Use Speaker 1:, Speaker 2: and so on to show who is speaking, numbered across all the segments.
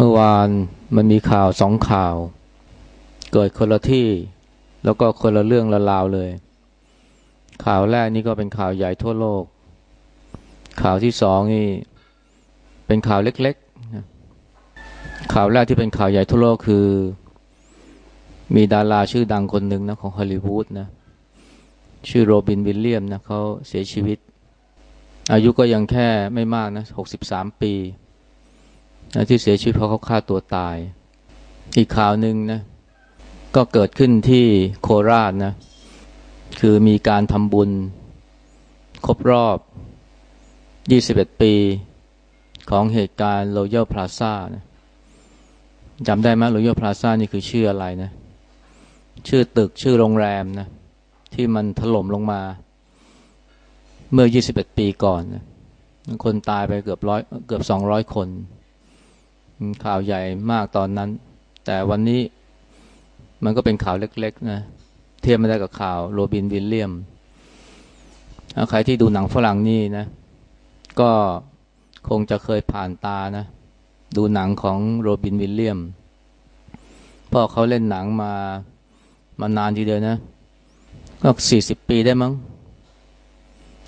Speaker 1: เมื่อวานมันมีข่าวสองข่าว เกิดคนละที่ แล้วก็คนละเรื่องละราวเลย ข่าวแรกนี่ก็เป็นข่าวใหญ่ทั่วโลก ข่าวที่สองนี่เป็นข่าวเล็กๆข่าวแรกที่เป็นข่าวใหญ่ทั่วโลกคือ มีดาราชื่อดังคนหนึ่งนะของฮอลลีวูดนะ ชื่อโรบินวิลเลียมนะเขาเสียชีวิต อายุก็ยังแค่ไม่มากนะหกสิบสามปี ที่เสียชีวิตเพราะเขาฆ่าตัวตาย อีกข่าวหนึ่งนะก็เกิดขึ้นที่โคราชนะคือมีการทำบุญครบรอบ 21 ปีของเหตุการณ์โรยัลพลาซ่านะจำได้ไหมโรยัลพลาซ่านี่คือชื่ออะไรนะ ชื่อตึกชื่อโรงแรมนะ ที่มันถล่มลงมา เมื่อ 21 ปีก่อนนะคนตายไปเกือบร้อยเกือบ 200 คน ข่าวใหญ่มากตอนนั้น แต่วันนี้มันก็เป็นข่าวเล็กๆนะเทียบไม่ได้กับข่าวโรบินวิลเลียมใครที่ดูหนังฝรั่งนี่นะ ก็คงจะเคยผ่านตานะ ดูหนังของโรบินวิลเลียมเพราะเขาเล่นหนังมามานานทีเดียวนะ ก็สี่สิบปีได้มั้ง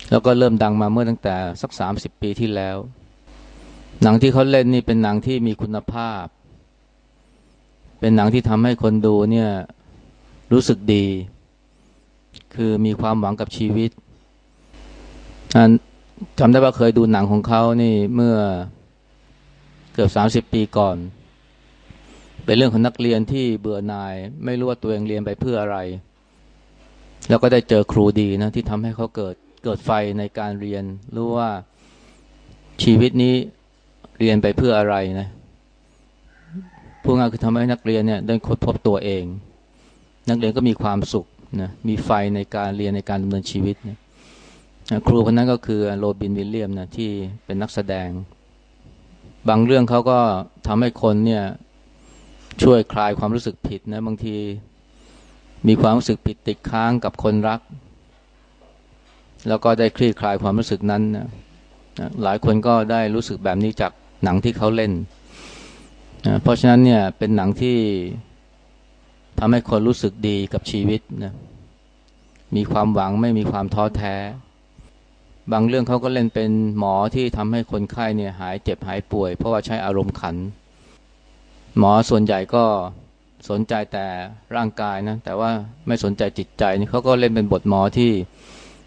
Speaker 1: แล้วก็เริ่มดังมาเมื่อตั้งแต่สักสามสิบปีที่แล้ว หนังที่เขาเล่นนี่เป็นหนังที่มีคุณภาพ เป็นหนังที่ทำให้คนดูเนี่ยรู้สึกดี คือมีความหวังกับชีวิตจำได้ว่าเคยดูหนังของเขานี่เมื่อเกือบสามสิบปีก่อน เป็นเรื่องของนักเรียนที่เบื่อหน่าย ไม่รู้ว่าตัวเองเรียนไปเพื่ออะไร แล้วก็ได้เจอครูดีนะที่ทำให้เขาเกิดเกิดไฟในการเรียน รู้ว่าชีวิตนี้ เรียนไปเพื่ออะไรนะพูดง่ายคือทำให้นักเรียนเนี่ยได้ค้นพบตัวเอง นักเรียนก็มีความสุขนะมีไฟในการเรียนในการดำเนินชีวิตนะครูคนนั้นก็คือโรบินวิลเลียมนะที่เป็นนักแสดง บางเรื่องเขาก็ทำให้คนเนี่ยช่วยคลายความรู้สึกผิดนะบางทีมีความรู้สึกผิดติดค้างกับคนรัก แล้วก็ได้คลี่คลายความรู้สึกนั้นนะ หลายคนก็ได้รู้สึกแบบนี้จากหนังที่เขาเล่นนะเพราะฉะนั้นเนี่ยเป็นหนังที่ทำให้คนรู้สึกดีกับชีวิตนะมีความหวังไม่มีความท้อแท้ บางเรื่องเขาก็เล่นเป็นหมอที่ทำให้คนไข้เนี่ยหายเจ็บหายป่วย เพราะว่าใช้อารมณ์ขัน หมอส่วนใหญ่ก็สนใจแต่ร่างกายนะแต่ว่าไม่สนใจจิตใจนี่เขาก็เล่นเป็นบทหมอที่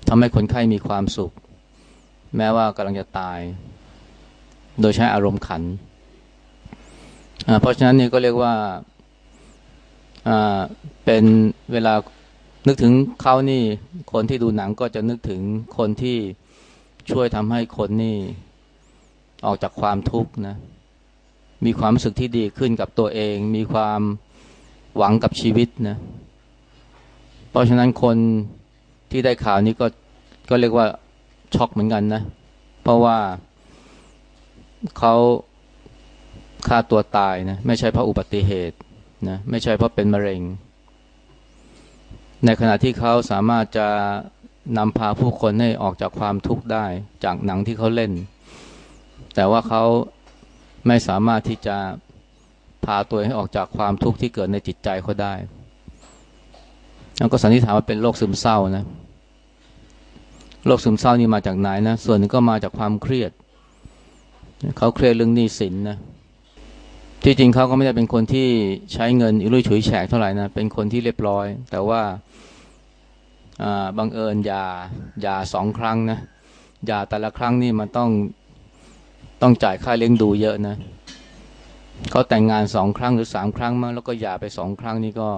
Speaker 1: ทำให้คนไข้มีความสุข แม้ว่ากำลังจะตาย โดยใช้อารมณ์ขัน เพราะฉะนั้นนี่ก็เรียกว่าเป็นเวลานึกถึงเขานี่คนที่ดูหนังก็จะนึกถึงคนที่ช่วยทำให้คนนี่ออกจากความทุกข์นะ มีความรู้สึกที่ดีขึ้นกับตัวเอง มีความหวังกับชีวิตนะ เพราะฉะนั้นคนที่ได้ข่าวนี้ก็ก็เรียกว่า ช็อกเหมือนกันนะ เพราะว่าเขาฆ่าตัวตายนะไม่ใช่เพราะอุบัติเหตุนะไม่ใช่เพราะเป็นมะเร็ง ในขณะที่เขาสามารถจะนำพาผู้คนให้ออกจากความทุกข์ได้จากหนังที่เขาเล่น แต่ว่าเขาไม่สามารถที่จะพาตัวให้ออกจากความทุกข์ที่เกิดในจิตใจเขาได้แล้วก็สันนิษฐานว่าเป็นโรคซึมเศร้านะ โรคซึมเศร้านี่มาจากไหนนะ ส่วนหนึ่งก็มาจากความเครียด เขาเครียดเรื่องหนี้สินนะ ที่จริงเขาก็ไม่ได้เป็นคนที่ใช้เงินอิรุ่ยฉุยแฉกเท่าไหร่นะ เป็นคนที่เรียบร้อย แต่ว่าบังเอิญยายาสองครั้งนะยาแต่ละครั้งนี่มันต้องต้องจ่ายค่าเลี้ยงดูเยอะนะเขาแต่งงานสองครั้งหรือสามครั้งมาแล้วก็ยาไปสองครั้งนี่ก็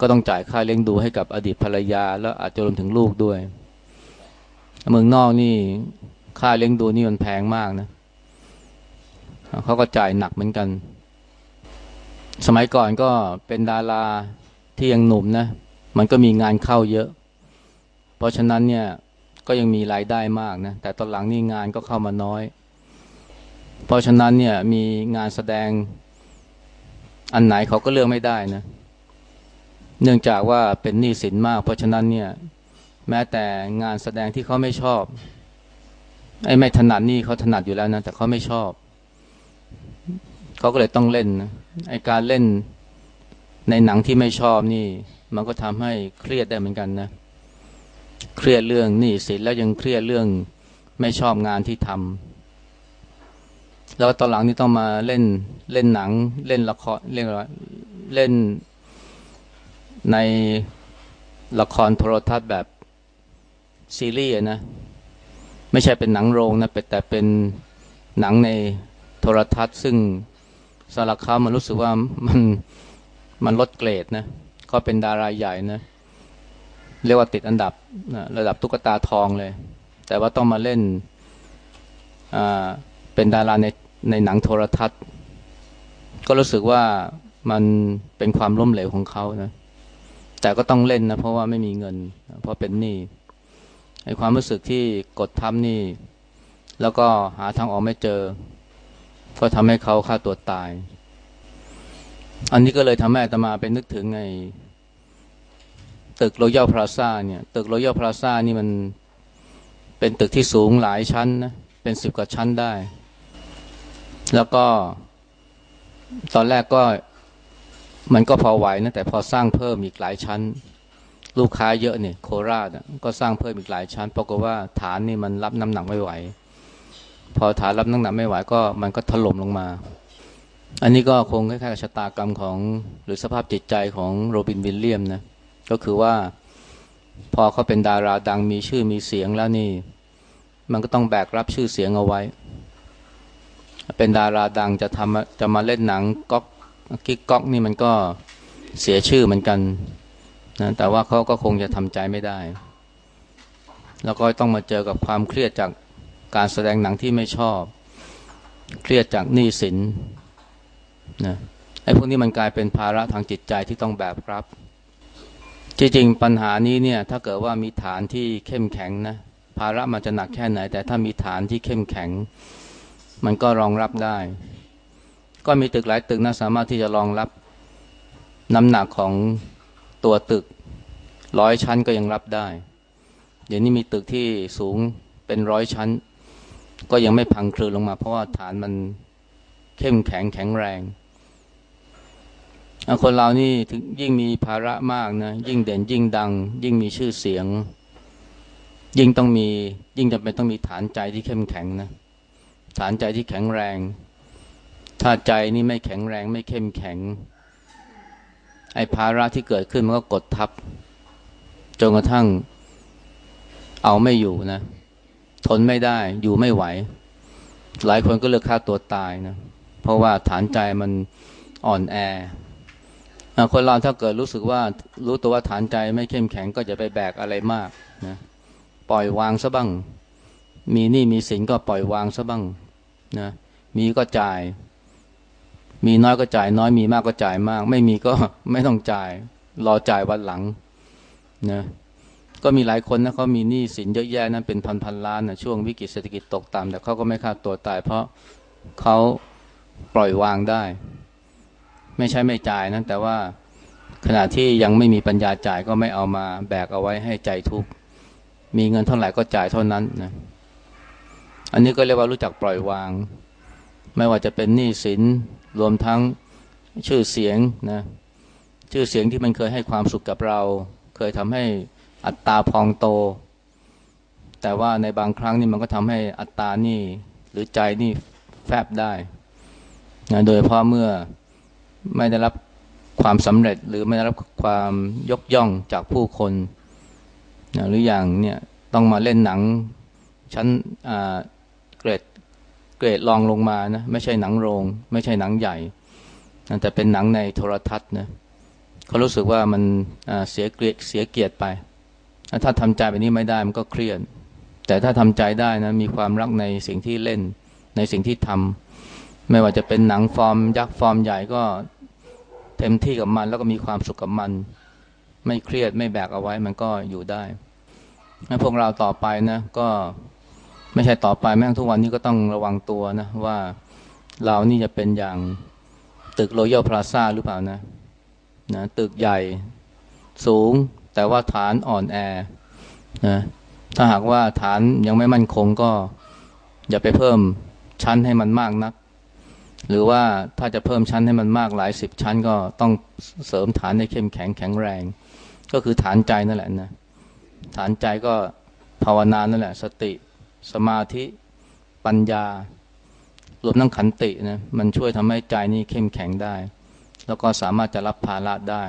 Speaker 1: ก็ต้องจ่ายค่าเลี้ยงดูให้กับอดีตภรรยา แล้วอาจจะรวมถึงลูกด้วย เมืองนอกนี่ค่าเลี้ยงดูนี่มันแพงมากนะเขาก็จ่ายหนักเหมือนกัน สมัยก่อนก็เป็นดาราที่ยังหนุ่มนะ มันก็มีงานเข้าเยอะ เพราะฉะนั้นเนี่ยก็ยังมีรายได้มากนะ แต่ตอนหลังนี่งานก็เข้ามาน้อย เพราะฉะนั้นเนี่ยมีงานแสดงอันไหนเขาก็เลือกไม่ได้นะ เนื่องจากว่าเป็นหนี้สินมาก เพราะฉะนั้นเนี่ย แม้แต่งานแสดงที่เขาไม่ชอบ ไอ้ไม่ถนัดนี่เขาถนัดอยู่แล้วนะแต่เขาไม่ชอบเขาก็เลยต้องเล่นนะไอ้การเล่นในหนังที่ไม่ชอบนี่ มันก็ทำให้เครียดได้เหมือนกันนะเครียดเรื่องนี่สิแล้วยังเครียดเรื่องไม่ชอบงานที่ทำแล้วตอนหลังนี่ต้องมาเล่นเล่นหนัง เล่นละครเล่นเล่นในละครโทรทัศน์แบบ ซีรีส์นะไม่ใช่เป็นหนังโรงนะแต่เป็นหนังในโทรทัศน์ ซึ่งสารคามันรู้สึกว่ามันมันลดเกรดนะเขาเป็นดาราใหญ่นะเรียกว่าติดอันดับนะระดับตุ๊กตาทองเลย แต่ว่าต้องมาเล่นเป็นดาราในในหนังโทรทัศน์ ก็รู้สึกว่ามันเป็นความล้มเหลวของเขานะแต่ก็ต้องเล่นนะเพราะว่าไม่มีเงิน เพราะเป็นหนี้ ไอ้ความรู้สึกที่กดทับนี่ แล้วก็หาทางออกไม่เจอ ก็ทำให้เขาฆ่าตัวตาย อันนี้ก็เลยทำให้อาตมาไปนึกถึงไอ้ตึกโรยัลพลาซ่าเนี่ย ตึกโรยัลพลาซ่านี่มันเป็นตึกที่สูงหลายชั้นนะ เป็นสิบกว่าชั้นได้ แล้วก็ ตอนแรกก็มันก็พอไหวนะ แต่พอสร้างเพิ่มอีกหลายชั้น ลูกค้าเยอะเนี่ยโคราชก็สร้างเพิ่มอีกหลายชั้นปรากฏว่าฐานนี่มันรับน้ำหนักไม่ไหว พอฐานรับน้ำหนักไม่ไหวก็มันก็ถล่มลงมา อันนี้ก็คงคล้ายๆกับชะตากรรมของหรือสภาพจิตใจของโรบินวิลเลียมนะก็คือว่าพอเขาเป็นดาราดังมีชื่อมีเสียงแล้วนี่ มันก็ต้องแบกรับชื่อเสียงเอาไว้ เป็นดาราดังจะทำจะมาเล่นหนังก๊อกกิ๊กก๊อกนี่มันก็เสียชื่อเหมือนกัน นะแต่ว่าเขาก็คงจะทำใจไม่ได้ แล้วก็ต้องมาเจอกับความเครียดจากการแสดงหนังที่ไม่ชอบ เครียดจากหนี้สินนะไอ้พวกนี้มันกลายเป็นภาระทางจิตใจที่ต้องแบกรับจริงๆปัญหานี้เนี่ย ถ้าเกิดว่ามีฐานที่เข้มแข็งนะภาระมันจะหนักแค่ไหน แต่ถ้ามีฐานที่เข้มแข็ง มันก็รองรับได้ ก็มีตึกหลายตึกนะสามารถที่จะรองรับน้ำหนักของ ตัวตึกร้อยชั้นก็ยังรับได้ เดี๋ยวนี้มีตึกที่สูงเป็นร้อยชั้น ก็ยังไม่พังคลืนลงมา เพราะว่าฐานมันเข้มแข็งแข็งแรงคนเรานี่ถึงยิ่งมีภาระมากนะยิ่งเด่นยิ่งดัง ยิ่งมีชื่อเสียง ยิ่งต้องมียิ่งจำเป็นต้องมีฐานใจที่เข้มแข็งนะฐานใจที่แข็งแรง ถ้าใจนี่ไม่แข็งแรงไม่เข้มแข็ง ไอ้ภาระที่เกิดขึ้นมันก็กดทับ จนกระทั่ง เอาไม่อยู่นะ ทนไม่ได้อยู่ไม่ไหว หลายคนก็เลือกฆ่าตัวตายนะเพราะว่าฐานใจมันอ่อนแอคนเราถ้าเกิดรู้สึกว่ารู้ตัวว่าฐานใจไม่เข้มแข็งก็จะไปแบกอะไรมากนะปล่อยวางซะบ้าง มีหนี้มีสินก็ปล่อยวางซะบ้างนะมีก็จ่าย มีน้อยก็จ่ายน้อยมีมากก็จ่ายมาก ไม่มีก็ไม่ต้องจ่าย รอจ่ายวันหลังนะก็มีหลายคนนะเขามีหนี้สินเยอะแยะนั้นเป็นพันพันล้านนะช่วงวิกฤตเศรษฐกิจตกต่ำแต่เขาก็ไม่ฆ่าตัวตาย เพราะเขาปล่อยวางได้ ไม่ใช่ไม่จ่ายนะแต่ว่าขณะที่ยังไม่มีปัญญาจ่ายก็ไม่เอามาแบกเอาไว้ให้ใจทุกข์มีเงินเท่าไหร่ก็จ่ายเท่านั้นนะอันนี้ก็เรียกว่ารู้จักปล่อยวาง ไม่ว่าจะเป็นหนี้สิน รวมทั้งชื่อเสียงนะชื่อเสียงที่มันเคยให้ความสุขกับเรา เคยทำให้อัตตาพองโต แต่ว่าในบางครั้งนี่มันก็ทำให้อัตตานี่หรือใจนี่แฟบได้นะโดยเพราะเมื่อไม่ได้รับความสำเร็จหรือไม่ได้รับความยกย่องจากผู้คนนะหรืออย่างเนี่ยต้องมาเล่นหนังชั้นเกรด เกรดลองลงมานะไม่ใช่หนังโรง ไม่ใช่หนังใหญ่แต่เป็นหนังในโทรทัศน์นะเขารู้สึกว่ามันเสียเกียรติเสียเกียรติไปถ้าทำใจแบบนี้ไม่ได้มันก็เครียดแต่ถ้าทำใจได้นะมีความรักในสิ่งที่เล่นในสิ่งที่ทำไม่ว่าจะเป็นหนังฟอร์ม ยักษ์ฟอร์มใหญ่ก็เต็มที่กับมันแล้วก็มีความสุขกับมัน ไม่เครียดไม่แบกเอาไว้มันก็อยู่ได้พวกเราต่อไปนะก็ ไม่ใช่ต่อไปแม้ทุกวันนี้ก็ต้องระวังตัวนะว่าเรานี่จะเป็นอย่างตึกโรยัลพลาซ่าหรือเปล่านะนะ ตึกใหญ่สูงแต่ว่าฐานอ่อนแอนะถ้าหากว่าฐานยังไม่มั่นคงก็อย่าไปเพิ่มชั้นให้มันมากนัก หรือว่าถ้าจะเพิ่มชั้นให้มันมากหลายสิบชั้นก็ต้องเสริมฐานให้เข้มแข็งแข็งแรง ก็คือฐานใจนั่นแหละนะฐานใจก็ภาวนานั่นแหละ สติ สมาธิปัญญารวมทั้งขันตินะมันช่วยทำให้ใจนี้เข้มแข็งได้ แล้วก็สามารถจะรับภาระได้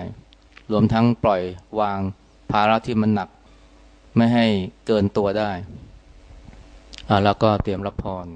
Speaker 1: รวมทั้งปล่อยวางภาระที่มันหนัก ไม่ให้เกินตัวได้อ่าแล้วก็เตรียมรับพร